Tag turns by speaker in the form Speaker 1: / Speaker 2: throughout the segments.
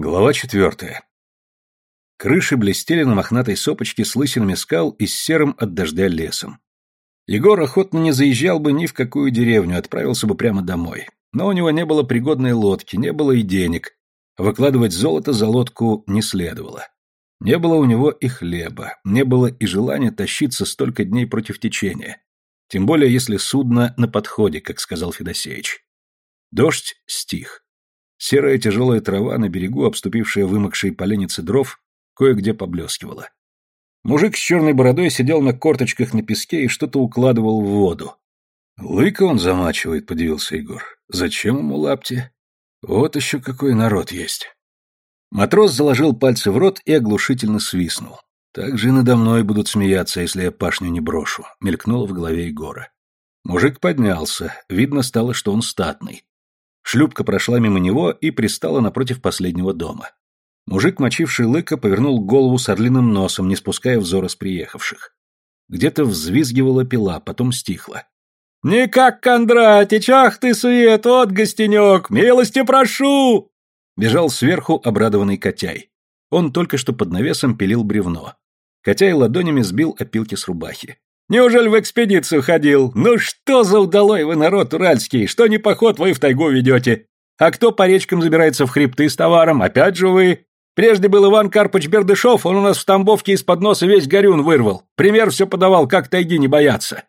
Speaker 1: Глава четвертая. Крыши блестели на мохнатой сопочке с лысинами скал и с серым от дождя лесом. Егор охотно не заезжал бы ни в какую деревню, отправился бы прямо домой. Но у него не было пригодной лодки, не было и денег. Выкладывать золото за лодку не следовало. Не было у него и хлеба, не было и желания тащиться столько дней против течения. Тем более, если судно на подходе, как сказал Федосеевич. Дождь стих. Серая тяжелая трава на берегу, обступившая вымокшие поленницы дров, кое-где поблескивала. Мужик с черной бородой сидел на корточках на песке и что-то укладывал в воду. «Лыка он замачивает», — подивился Егор. «Зачем ему лапти? Вот еще какой народ есть». Матрос заложил пальцы в рот и оглушительно свистнул. «Так же и надо мной будут смеяться, если я пашню не брошу», — мелькнуло в голове Егора. Мужик поднялся, видно стало, что он статный. Шлюпка прошла мимо него и пристала напротив последнего дома. Мужик, мочивший лыка, повернул голову с орлиным носом, не спуская взора с приехавших. Где-то взвизгивала пила, потом стихла. «Не как Кондратич, ах ты, свет, вот гостенек, милости прошу!» Бежал сверху обрадованный Котяй. Он только что под навесом пилил бревно. Котяй ладонями сбил опилки с рубахи. Неужели в экспедицию ходил? Ну что за удалой вы народ уральский? Что не поход вы в тайгу ведете? А кто по речкам забирается в хребты с товаром? Опять же вы. Прежде был Иван Карпыч Бердышов, он у нас в Тамбовке из-под носа весь горюн вырвал. Пример все подавал, как тайги не бояться.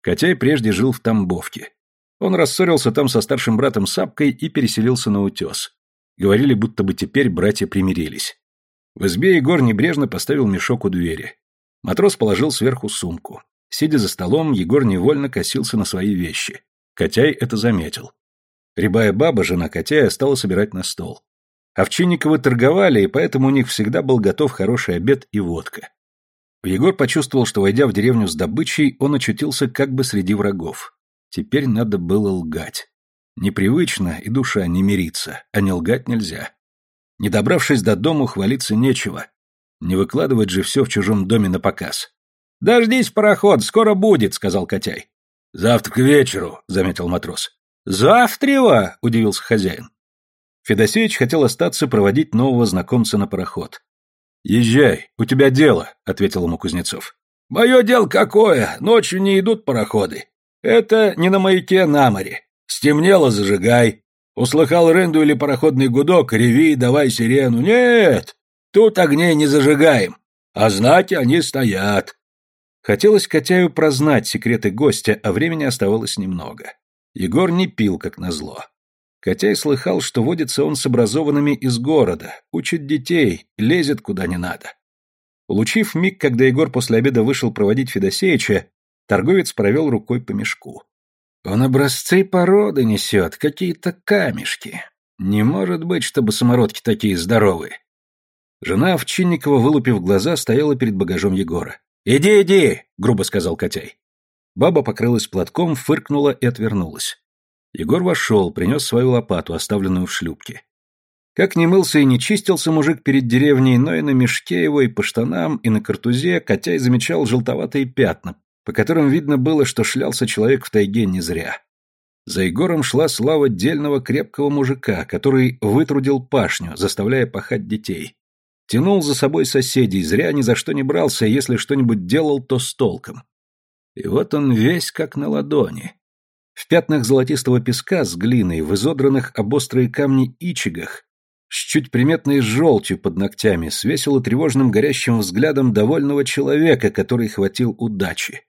Speaker 1: Котяй прежде жил в Тамбовке. Он рассорился там со старшим братом Сапкой и переселился на утес. Говорили, будто бы теперь братья примирились. В избе Егор небрежно поставил мешок у двери. Матрос положил сверху сумку. Сидя за столом, Егор невольно косился на свои вещи. Котяй это заметил. Рябая баба, жена Котяя, стала собирать на стол. Овчинниковы торговали, и поэтому у них всегда был готов хороший обед и водка. Егор почувствовал, что, войдя в деревню с добычей, он очутился как бы среди врагов. Теперь надо было лгать. Непривычно, и душа не мирится, а не лгать нельзя. Не добравшись до дому, хвалиться нечего. Не выкладывать же все в чужом доме на показ. «Дождись, пароход, скоро будет», — сказал Котяй. «Завтра к вечеру», — заметил матрос. «Завтрева?» — удивился хозяин. Федосеевич хотел остаться проводить нового знакомца на пароход. «Езжай, у тебя дело», — ответил ему Кузнецов. «Мое дело какое? Ночью не идут пароходы. Это не на маяке на море. Стемнело, зажигай. Услыхал рынду или пароходный гудок, реви, давай сирену. Нет, Тут огней не зажигаем, а знаки они стоят. Хотелось Котяю прознать секреты гостя, а времени оставалось немного. Егор не пил, как назло. Котяй слыхал, что водится он с образованными из города, учит детей, лезет куда не надо. Улучив миг, когда Егор после обеда вышел проводить Федосеича, торговец провел рукой по мешку. Он образцы породы несет, какие-то камешки. Не может быть, чтобы самородки такие здоровые. Жена Овчинникова, вылупив глаза, стояла перед багажом Егора. «Иди, иди!» — грубо сказал Котяй. Баба покрылась платком, фыркнула и отвернулась. Егор вошел, принес свою лопату, оставленную в шлюпке. Как не мылся и не чистился мужик перед деревней, но и на мешке его, и по штанам, и на картузе Котяй замечал желтоватые пятна, по которым видно было, что шлялся человек в тайге не зря. За Егором шла слава дельного крепкого мужика, который вытрудил пашню, заставляя пахать детей. Тянул за собой соседей, зря ни за что не брался, если что-нибудь делал, то с толком. И вот он весь как на ладони. В пятнах золотистого песка с глиной, в изодранных об острые камни ичигах, с чуть приметной желтью под ногтями, с весело тревожным горящим взглядом довольного человека, который хватил удачи.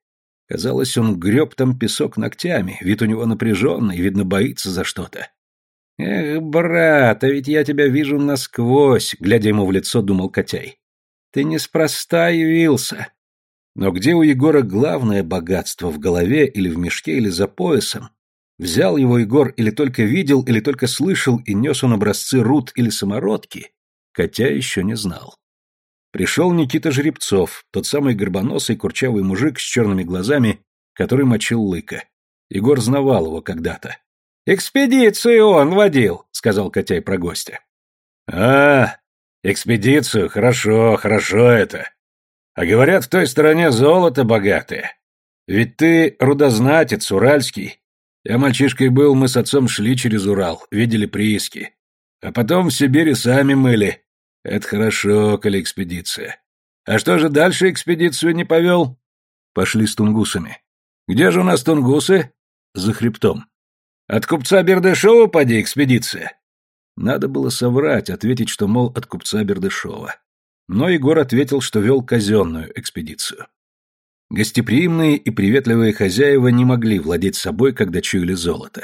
Speaker 1: Казалось, он греб там песок ногтями, вид у него напряженный, видно, боится за что-то. «Эх, брат, а ведь я тебя вижу насквозь», — глядя ему в лицо, думал Котяй. «Ты неспроста явился». Но где у Егора главное богатство, в голове или в мешке или за поясом? Взял его Егор или только видел, или только слышал и нес он образцы руд или самородки? Котя еще не знал. Пришел Никита Жеребцов, тот самый горбоносый курчавый мужик с черными глазами, который мочил лыка. Егор знавал его когда-то. «Экспедицию он водил», — сказал Котяй про гостя. «А, экспедицию, хорошо, хорошо это. А говорят, в той стороне золото богатое. Ведь ты рудознатец, уральский. Я мальчишкой был, мы с отцом шли через Урал, видели прииски. А потом в Сибири сами мыли. Это хорошо, коли экспедиция. А что же дальше экспедицию не повел? Пошли с тунгусами. Где же у нас тунгусы? За хребтом. От купца Бердышева поди экспедиция. Надо было соврать, ответить, что, мол, от купца Бердышева. Но Егор ответил, что вел казенную экспедицию. Гостеприимные и приветливые хозяева не могли владеть собой, когда чуяли золото.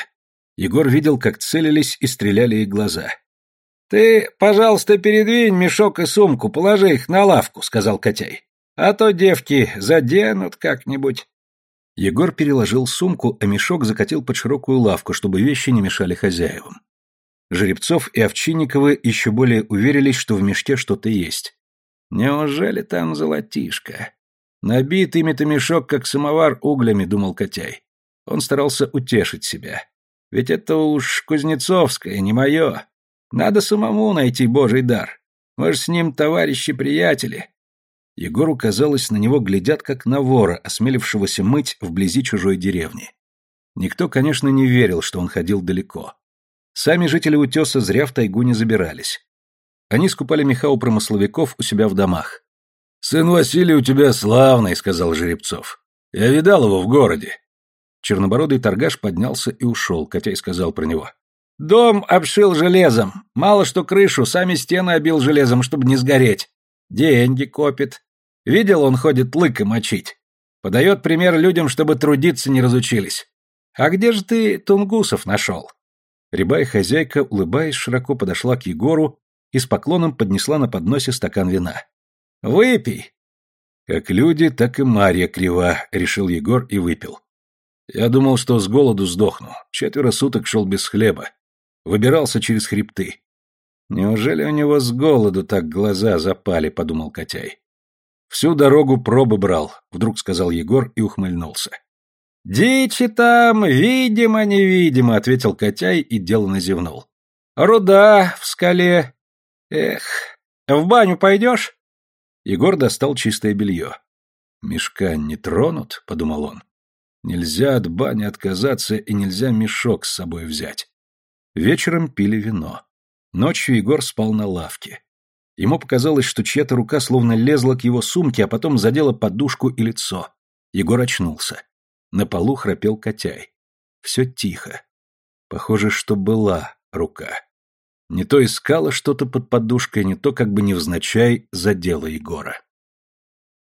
Speaker 1: Егор видел, как целились и стреляли их глаза. «Ты, пожалуйста, передвинь мешок и сумку, положи их на лавку», — сказал Котяй. «А то девки заденут как-нибудь». Егор переложил сумку, а мешок закатил под широкую лавку, чтобы вещи не мешали хозяевам. Жеребцов и Овчинниковы еще более уверились, что в мешке что-то есть. «Неужели там золотишко?» «Набит ими-то мешок, как самовар, углями», — думал Котяй. Он старался утешить себя. «Ведь это уж Кузнецовское, не мое. Надо самому найти божий дар. Мы же с ним товарищи-приятели». Егору казалось, на него глядят, как на вора, осмелившегося мыть вблизи чужой деревни. Никто, конечно, не верил, что он ходил далеко. Сами жители утеса зря в тайгу не забирались. Они скупали меха у промысловиков у себя в домах. «Сын Василий у тебя славный», — сказал Жеребцов. «Я видал его в городе». Чернобородый торгаш поднялся и ушел, Котяй сказал про него. «Дом обшил железом. Мало что крышу, сами стены обил железом, чтобы не сгореть. Деньги копит. Видел, он ходит лыка мочить. Подает пример людям, чтобы трудиться не разучились. А где же ты тунгусов нашел?» Рябая хозяйка, улыбаясь, широко подошла к Егору и с поклоном поднесла на подносе стакан вина. «Выпей!» Как люди, так и Марья крива, решил Егор и выпил. Я думал, что с голоду сдохну. Четверо суток шел без хлеба. Выбирался через хребты. Неужели у него с голоду так глаза запали, подумал Котяй. Всю дорогу пробы брал, вдруг сказал Егор и ухмыльнулся. «Дичи там, видимо-невидимо», — ответил Котяй и деланно зевнул. «Руда в скале. Эх, в баню пойдешь?» Егор достал чистое белье. «Мешка не тронут?» — подумал он. «Нельзя от бани отказаться и нельзя мешок с собой взять». Вечером пили вино. Ночью Егор спал на лавке. Ему показалось, что чья-то рука словно лезла к его сумке, а потом задела подушку и лицо. Егор очнулся. На полу храпел Котяй. Все тихо. Похоже, что была рука. Не то искала что-то под подушкой, не то как бы невзначай задела Егора.